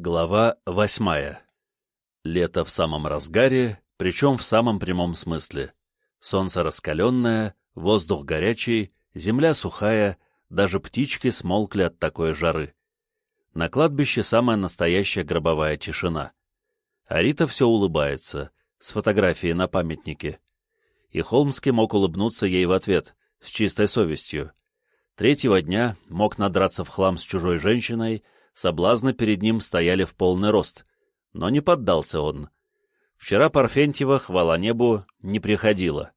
Глава восьмая. Лето в самом разгаре, причем в самом прямом смысле. Солнце раскаленное, воздух горячий, земля сухая, даже птички смолкли от такой жары. На кладбище самая настоящая гробовая тишина. А Рита все улыбается, с фотографией на памятнике. И Холмский мог улыбнуться ей в ответ, с чистой совестью. Третьего дня мог надраться в хлам с чужой женщиной, соблазны перед ним стояли в полный рост, но не поддался он. Вчера Парфентьева, хвала небу, не приходила.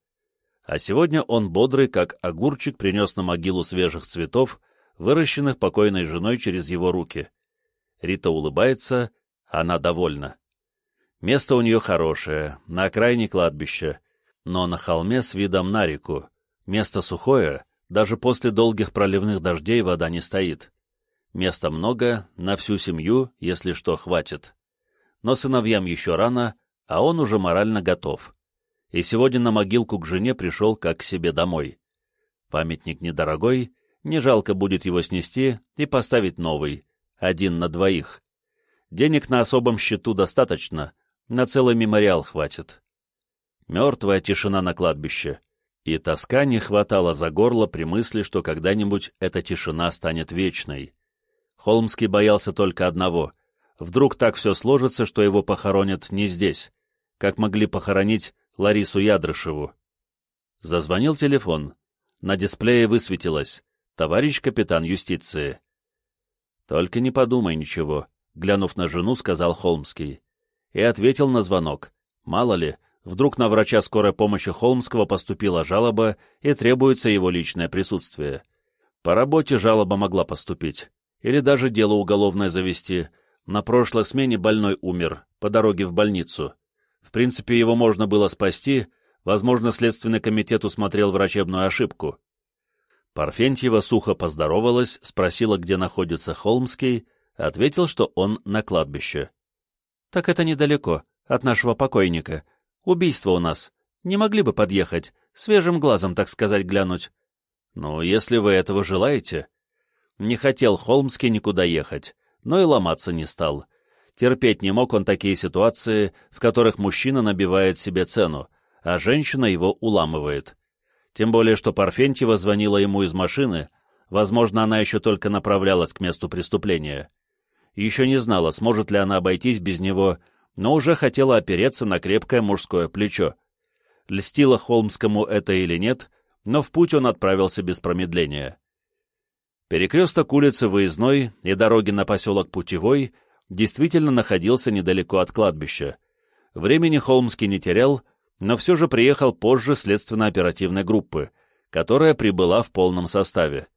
А сегодня он бодрый, как огурчик, принес на могилу свежих цветов, выращенных покойной женой через его руки. Рита улыбается, она довольна. Место у нее хорошее, на окраине кладбища, но на холме с видом на реку. Место сухое, даже после долгих проливных дождей вода не стоит. Места много, на всю семью, если что, хватит. Но сыновьям еще рано, а он уже морально готов. И сегодня на могилку к жене пришел как к себе домой. Памятник недорогой, не жалко будет его снести и поставить новый, один на двоих. Денег на особом счету достаточно, на целый мемориал хватит. Мертвая тишина на кладбище. И тоска не хватала за горло при мысли, что когда-нибудь эта тишина станет вечной. Холмский боялся только одного. Вдруг так все сложится, что его похоронят не здесь, как могли похоронить Ларису Ядрышеву. Зазвонил телефон. На дисплее высветилось «Товарищ капитан юстиции». «Только не подумай ничего», — глянув на жену, сказал Холмский. И ответил на звонок. Мало ли, Вдруг на врача скорой помощи Холмского поступила жалоба и требуется его личное присутствие. По работе жалоба могла поступить. Или даже дело уголовное завести. На прошлой смене больной умер, по дороге в больницу. В принципе, его можно было спасти, возможно, Следственный комитет усмотрел врачебную ошибку. Парфентьева сухо поздоровалась, спросила, где находится Холмский, ответил, что он на кладбище. — Так это недалеко, от нашего покойника, Убийство у нас. Не могли бы подъехать, свежим глазом, так сказать, глянуть? Ну, если вы этого желаете. Не хотел Холмский никуда ехать, но и ломаться не стал. Терпеть не мог он такие ситуации, в которых мужчина набивает себе цену, а женщина его уламывает. Тем более, что Парфентьева звонила ему из машины, возможно, она еще только направлялась к месту преступления. Еще не знала, сможет ли она обойтись без него, но уже хотела опереться на крепкое мужское плечо. Льстило Холмскому это или нет, но в путь он отправился без промедления. Перекресток улицы Выездной и дороги на поселок Путевой действительно находился недалеко от кладбища. Времени Холмский не терял, но все же приехал позже следственно-оперативной группы, которая прибыла в полном составе.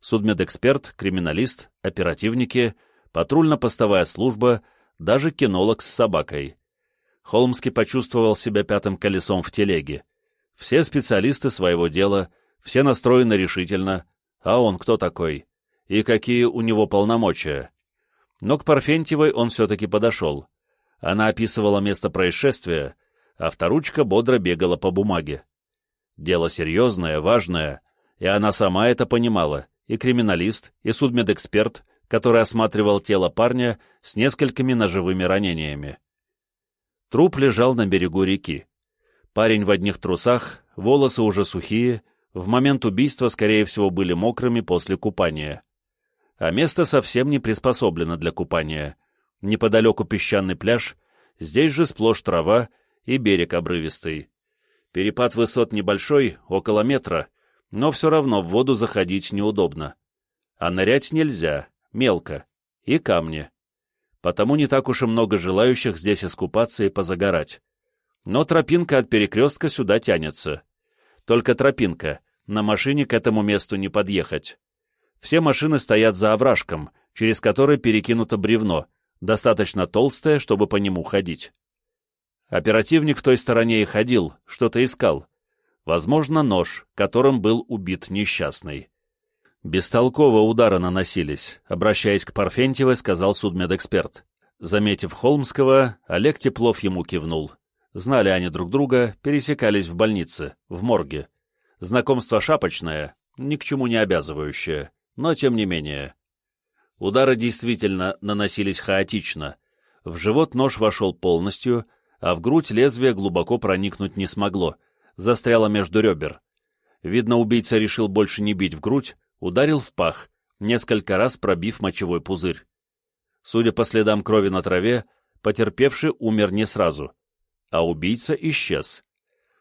Судмедэксперт, криминалист, оперативники, патрульно-постовая служба — даже кинолог с собакой. Холмский почувствовал себя пятым колесом в телеге. Все специалисты своего дела, все настроены решительно, а он кто такой? И какие у него полномочия? Но к Парфентьевой он все-таки подошел. Она описывала место происшествия, а вторучка бодро бегала по бумаге. Дело серьезное, важное, и она сама это понимала, и криминалист, и судмедэксперт, который осматривал тело парня с несколькими ножевыми ранениями. Труп лежал на берегу реки. Парень в одних трусах, волосы уже сухие, в момент убийства, скорее всего, были мокрыми после купания. А место совсем не приспособлено для купания. Неподалеку песчаный пляж, здесь же сплошь трава и берег обрывистый. Перепад высот небольшой, около метра, но все равно в воду заходить неудобно. А нырять нельзя, мелко, и камни. Потому не так уж и много желающих здесь искупаться и позагорать. Но тропинка от перекрестка сюда тянется. Только тропинка, на машине к этому месту не подъехать. Все машины стоят за овражком, через который перекинуто бревно, достаточно толстое, чтобы по нему ходить. Оперативник в той стороне и ходил, что-то искал. Возможно, нож, которым был убит несчастный. Бестолково удара наносились, обращаясь к Парфентьевой, сказал судмедэксперт. Заметив Холмского, Олег Теплов ему кивнул. Знали они друг друга, пересекались в больнице, в морге. Знакомство шапочное, ни к чему не обязывающее, но тем не менее. Удары действительно наносились хаотично. В живот нож вошел полностью, а в грудь лезвие глубоко проникнуть не смогло, застряло между ребер. Видно, убийца решил больше не бить в грудь, ударил в пах, несколько раз пробив мочевой пузырь. Судя по следам крови на траве, потерпевший умер не сразу, а убийца исчез.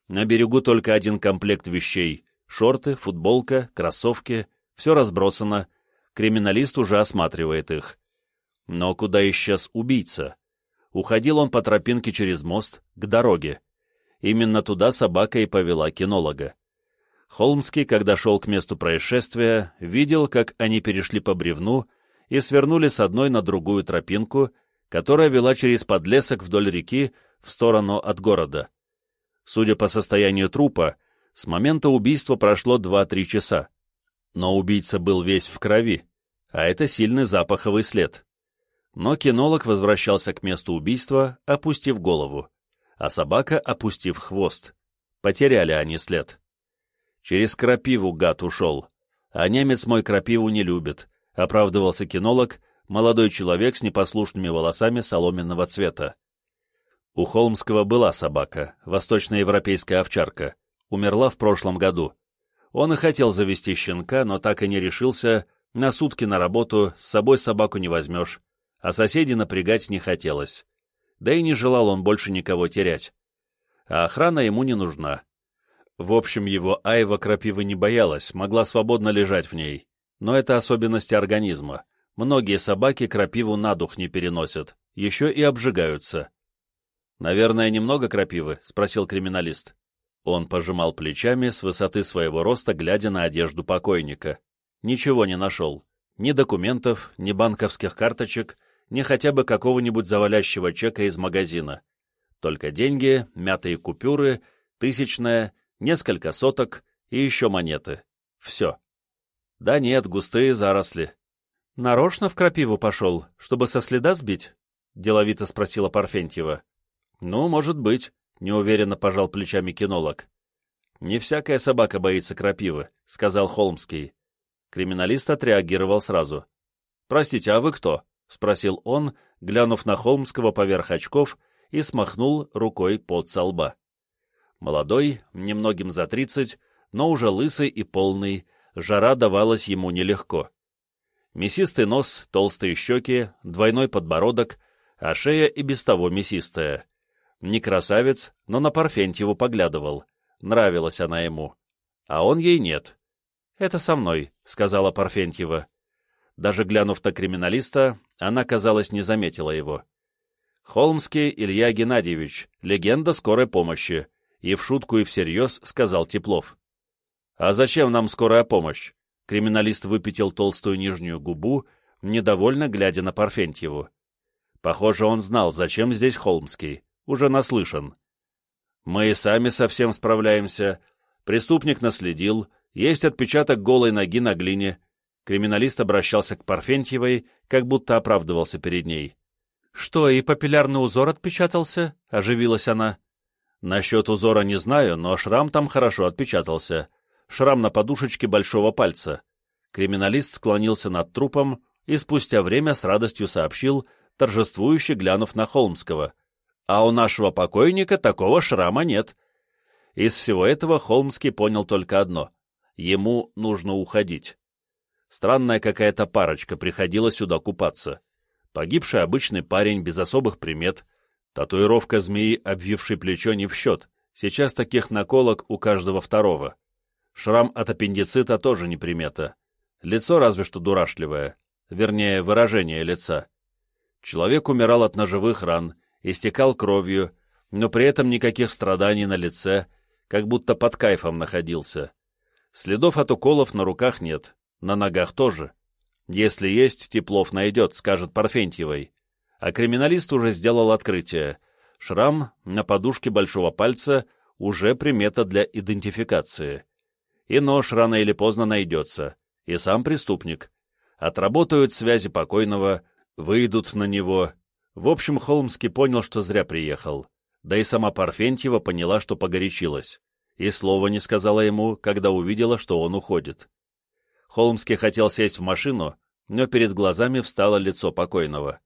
На берегу только один комплект вещей — шорты, футболка, кроссовки, все разбросано, криминалист уже осматривает их. Но куда исчез убийца? Уходил он по тропинке через мост, к дороге. Именно туда собака и повела кинолога. Холмский, когда шел к месту происшествия, видел, как они перешли по бревну и свернули с одной на другую тропинку, которая вела через подлесок вдоль реки в сторону от города. Судя по состоянию трупа, с момента убийства прошло 2-3 часа. Но убийца был весь в крови, а это сильный запаховый след. Но кинолог возвращался к месту убийства, опустив голову, а собака опустив хвост. Потеряли они след. Через крапиву гад ушел. А немец мой крапиву не любит, — оправдывался кинолог, молодой человек с непослушными волосами соломенного цвета. У Холмского была собака, восточноевропейская овчарка, умерла в прошлом году. Он и хотел завести щенка, но так и не решился, на сутки на работу с собой собаку не возьмешь, а соседей напрягать не хотелось. Да и не желал он больше никого терять. А охрана ему не нужна. В общем, его Айва крапивы не боялась, могла свободно лежать в ней. Но это особенности организма. Многие собаки крапиву на дух не переносят, еще и обжигаются. «Наверное, немного крапивы?» — спросил криминалист. Он пожимал плечами с высоты своего роста, глядя на одежду покойника. Ничего не нашел. Ни документов, ни банковских карточек, ни хотя бы какого-нибудь завалящего чека из магазина. Только деньги, мятые купюры, тысячная несколько соток и еще монеты. Все. Да нет, густые заросли. Нарочно в крапиву пошел, чтобы со следа сбить? Деловито спросила Парфентьева. Ну, может быть, неуверенно пожал плечами кинолог. Не всякая собака боится крапивы, сказал Холмский. Криминалист отреагировал сразу. «Простите, а вы кто?» — спросил он, глянув на Холмского поверх очков и смахнул рукой под со лба. Молодой, немногим за тридцать, но уже лысый и полный, жара давалась ему нелегко. Мясистый нос, толстые щеки, двойной подбородок, а шея и без того мясистая. Не красавец, но на Парфентьеву поглядывал. Нравилась она ему. А он ей нет. «Это со мной», — сказала Парфентьева. Даже глянув на криминалиста, она, казалось, не заметила его. «Холмский Илья Геннадьевич, легенда скорой помощи», и в шутку и всерьез сказал Теплов. «А зачем нам скорая помощь?» Криминалист выпятил толстую нижнюю губу, недовольно глядя на Парфентьеву. Похоже, он знал, зачем здесь Холмский, уже наслышан. «Мы и сами совсем справляемся. Преступник наследил, есть отпечаток голой ноги на глине». Криминалист обращался к Парфентьевой, как будто оправдывался перед ней. «Что, и папиллярный узор отпечатался?» — оживилась она. Насчет узора не знаю, но шрам там хорошо отпечатался. Шрам на подушечке большого пальца. Криминалист склонился над трупом и спустя время с радостью сообщил, торжествующе глянув на Холмского. А у нашего покойника такого шрама нет. Из всего этого Холмский понял только одно — ему нужно уходить. Странная какая-то парочка приходила сюда купаться. Погибший обычный парень без особых примет — Татуировка змеи, обвившей плечо, не в счет. Сейчас таких наколок у каждого второго. Шрам от аппендицита тоже не примета. Лицо разве что дурашливое. Вернее, выражение лица. Человек умирал от ножевых ран, истекал кровью, но при этом никаких страданий на лице, как будто под кайфом находился. Следов от уколов на руках нет, на ногах тоже. Если есть, Теплов найдет, скажет Парфентьевой а криминалист уже сделал открытие. Шрам на подушке большого пальца уже примета для идентификации. И нож рано или поздно найдется, и сам преступник. Отработают связи покойного, выйдут на него. В общем, Холмский понял, что зря приехал. Да и сама Парфентьева поняла, что погорячилась. И слова не сказала ему, когда увидела, что он уходит. Холмский хотел сесть в машину, но перед глазами встало лицо покойного.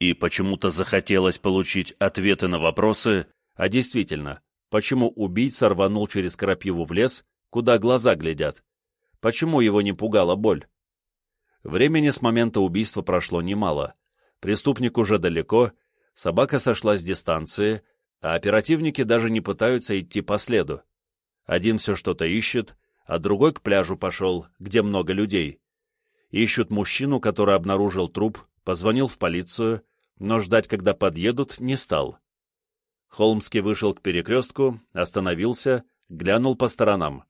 И почему-то захотелось получить ответы на вопросы, а действительно, почему убийца рванул через крапиву в лес, куда глаза глядят? Почему его не пугала боль? Времени с момента убийства прошло немало. Преступник уже далеко, собака сошла с дистанции, а оперативники даже не пытаются идти по следу. Один все что-то ищет, а другой к пляжу пошел, где много людей. Ищут мужчину, который обнаружил труп, позвонил в полицию, но ждать, когда подъедут, не стал. Холмский вышел к перекрестку, остановился, глянул по сторонам.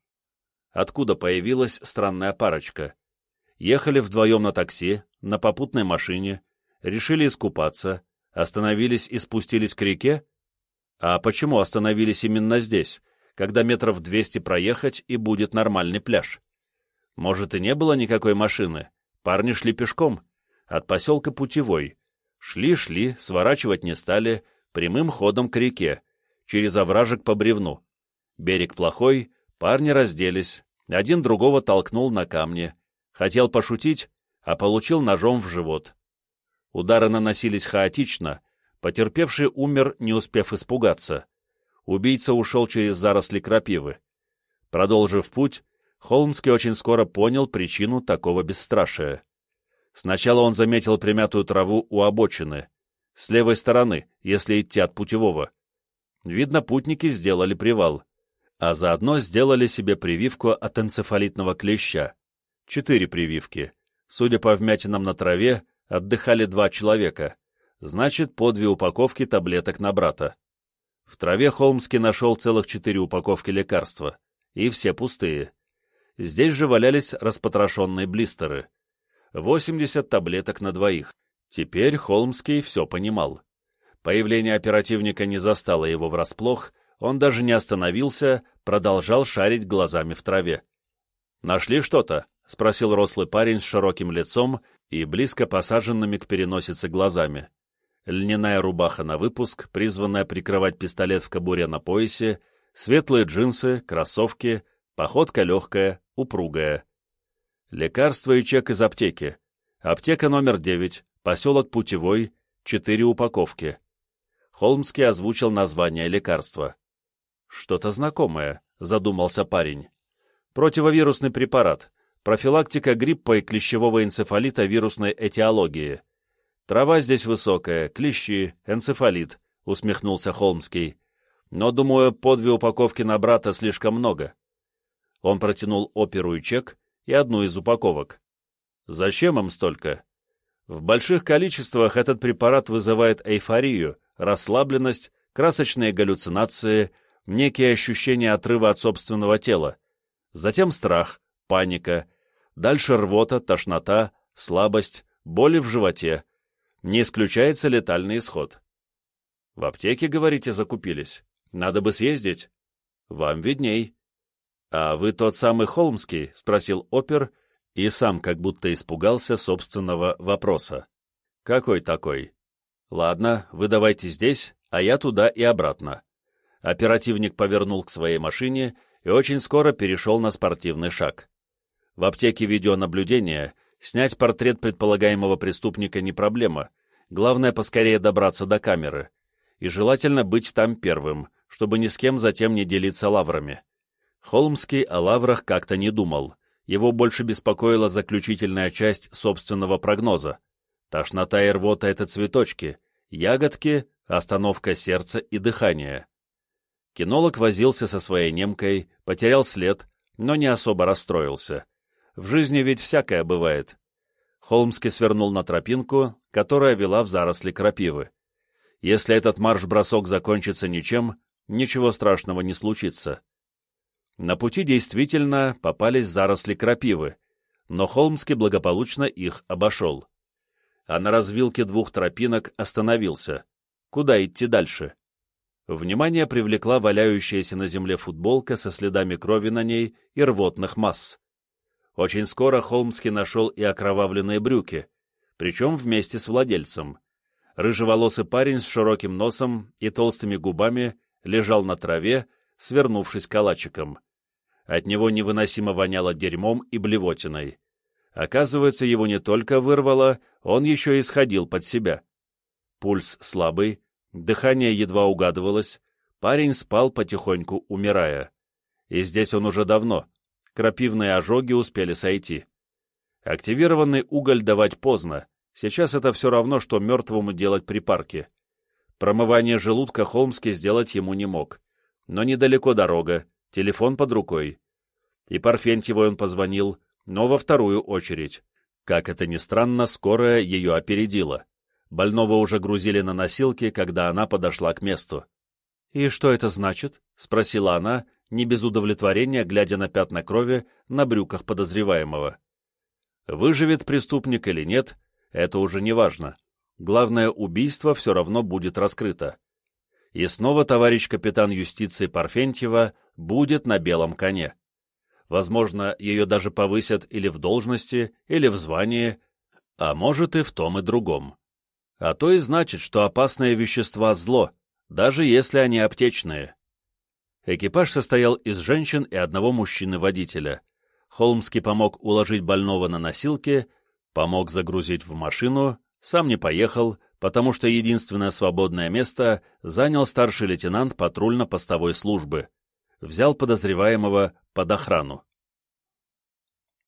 Откуда появилась странная парочка? Ехали вдвоем на такси, на попутной машине, решили искупаться, остановились и спустились к реке? А почему остановились именно здесь, когда метров двести проехать и будет нормальный пляж? Может, и не было никакой машины, парни шли пешком, от поселка Путевой. Шли-шли, сворачивать не стали, прямым ходом к реке, через овражек по бревну. Берег плохой, парни разделись, один другого толкнул на камне, хотел пошутить, а получил ножом в живот. Удары наносились хаотично, потерпевший умер, не успев испугаться. Убийца ушел через заросли крапивы. Продолжив путь, Холмский очень скоро понял причину такого бесстрашия. Сначала он заметил примятую траву у обочины, с левой стороны, если идти от путевого. Видно, путники сделали привал, а заодно сделали себе прививку от энцефалитного клеща. Четыре прививки. Судя по вмятинам на траве, отдыхали два человека. Значит, по две упаковки таблеток на брата. В траве Холмский нашел целых четыре упаковки лекарства, и все пустые. Здесь же валялись распотрошенные блистеры. 80 таблеток на двоих. Теперь Холмский все понимал. Появление оперативника не застало его врасплох, он даже не остановился, продолжал шарить глазами в траве. «Нашли что-то?» — спросил рослый парень с широким лицом и близко посаженными к переносице глазами. Льняная рубаха на выпуск, призванная прикрывать пистолет в кобуре на поясе, светлые джинсы, кроссовки, походка легкая, упругая. Лекарство и чек из аптеки. Аптека номер 9, поселок Путевой, четыре упаковки. Холмский озвучил название лекарства. «Что-то знакомое», — задумался парень. «Противовирусный препарат. Профилактика гриппа и клещевого энцефалита вирусной этиологии. Трава здесь высокая, клещи, энцефалит», — усмехнулся Холмский. «Но, думаю, по две упаковки на брата слишком много». Он протянул оперу и чек, и одну из упаковок. Зачем им столько? В больших количествах этот препарат вызывает эйфорию, расслабленность, красочные галлюцинации, некие ощущения отрыва от собственного тела, затем страх, паника, дальше рвота, тошнота, слабость, боли в животе. Не исключается летальный исход. В аптеке, говорите, закупились? Надо бы съездить. Вам видней. «А вы тот самый Холмский?» — спросил опер, и сам как будто испугался собственного вопроса. «Какой такой?» «Ладно, вы давайте здесь, а я туда и обратно». Оперативник повернул к своей машине и очень скоро перешел на спортивный шаг. В аптеке видеонаблюдения снять портрет предполагаемого преступника не проблема, главное поскорее добраться до камеры. И желательно быть там первым, чтобы ни с кем затем не делиться лаврами. Холмский о лаврах как-то не думал. Его больше беспокоила заключительная часть собственного прогноза. Тошнота и рвота — это цветочки, ягодки — остановка сердца и дыхания. Кинолог возился со своей немкой, потерял след, но не особо расстроился. В жизни ведь всякое бывает. Холмский свернул на тропинку, которая вела в заросли крапивы. Если этот марш-бросок закончится ничем, ничего страшного не случится. На пути действительно попались заросли крапивы, но Холмский благополучно их обошел. А на развилке двух тропинок остановился. Куда идти дальше? Внимание привлекла валяющаяся на земле футболка со следами крови на ней и рвотных масс. Очень скоро Холмский нашел и окровавленные брюки, причем вместе с владельцем. Рыжеволосый парень с широким носом и толстыми губами лежал на траве, свернувшись калачиком. От него невыносимо воняло дерьмом и блевотиной. Оказывается, его не только вырвало, он еще и сходил под себя. Пульс слабый, дыхание едва угадывалось, парень спал потихоньку, умирая. И здесь он уже давно. Крапивные ожоги успели сойти. Активированный уголь давать поздно, сейчас это все равно, что мертвому делать припарки. Промывание желудка Холмский сделать ему не мог. Но недалеко дорога, телефон под рукой. И Парфентьевой он позвонил, но во вторую очередь. Как это ни странно, скорая ее опередила. Больного уже грузили на носилки, когда она подошла к месту. «И что это значит?» — спросила она, не без удовлетворения, глядя на пятна крови на брюках подозреваемого. Выживет преступник или нет, это уже не важно. Главное, убийство все равно будет раскрыто. И снова товарищ капитан юстиции Парфентьева будет на белом коне. Возможно, ее даже повысят или в должности, или в звании, а может и в том и другом. А то и значит, что опасные вещества — зло, даже если они аптечные. Экипаж состоял из женщин и одного мужчины-водителя. Холмский помог уложить больного на носилки, помог загрузить в машину, сам не поехал, потому что единственное свободное место занял старший лейтенант патрульно-постовой службы. Взял подозреваемого под охрану.